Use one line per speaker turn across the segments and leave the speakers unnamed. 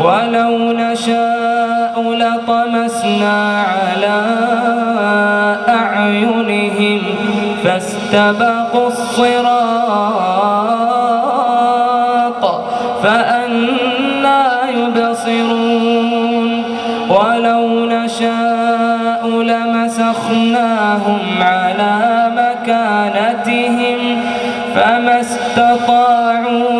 ولو نشاء لطمسنا على أعينهم فاستبقوا الصراط فأنا يبصرون. ولو نشاء لمسخناهم على مكانتهم فما استطاعوا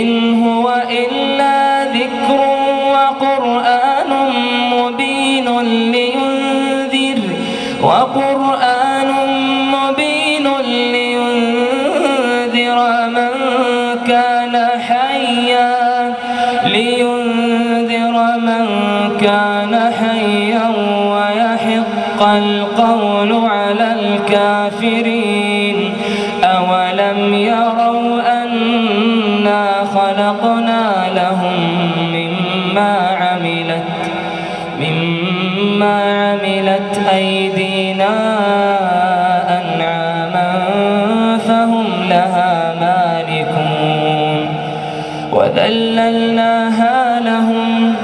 إن هو إلا ذكر وقرآن مبين لينذر وقرآن مبين لينذر من كان حيا لينذر من كان حيا ويحق القول على الكافرين خلقنا لهم مما عملت مما عملت أيدينا أنعاما فهم لها مالكون. وذللناها لهم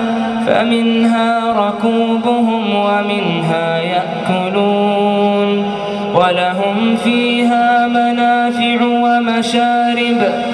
فمنها ركوبهم ومنها يأكلون. ولهم فيها منافع ومشارب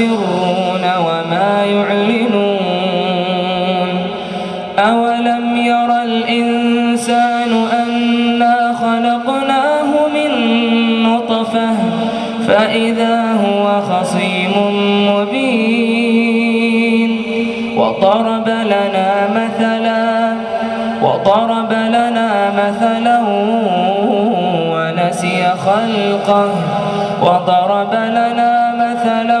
يسرون وما يعلنون أولم ير الإنسان أنا خلقناه من نطفة فإذا هو خصيم مبين وضرب لنا مثلا وضرب لنا مثلا ونسي خلقه وضرب لنا مثلا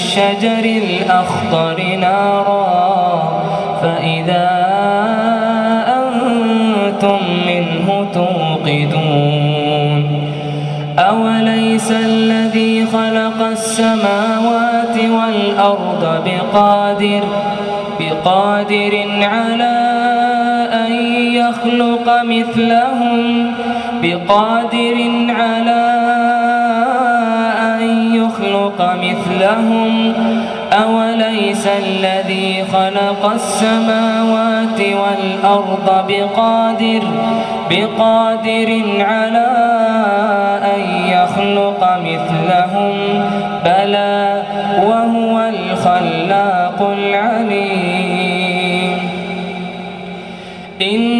الشجر الأخضر نارا فإذا أنتم منه توقدون. أوليس الذي خلق السماوات والأرض بقادر بقادر على أن يخلق مثلهم بقادر على أن مثلهم أوليس الذي خلق السماوات والأرض بقادر بقادر على أن يخلق مثلهم؟ بلى وهو الخلاق العليم. إنما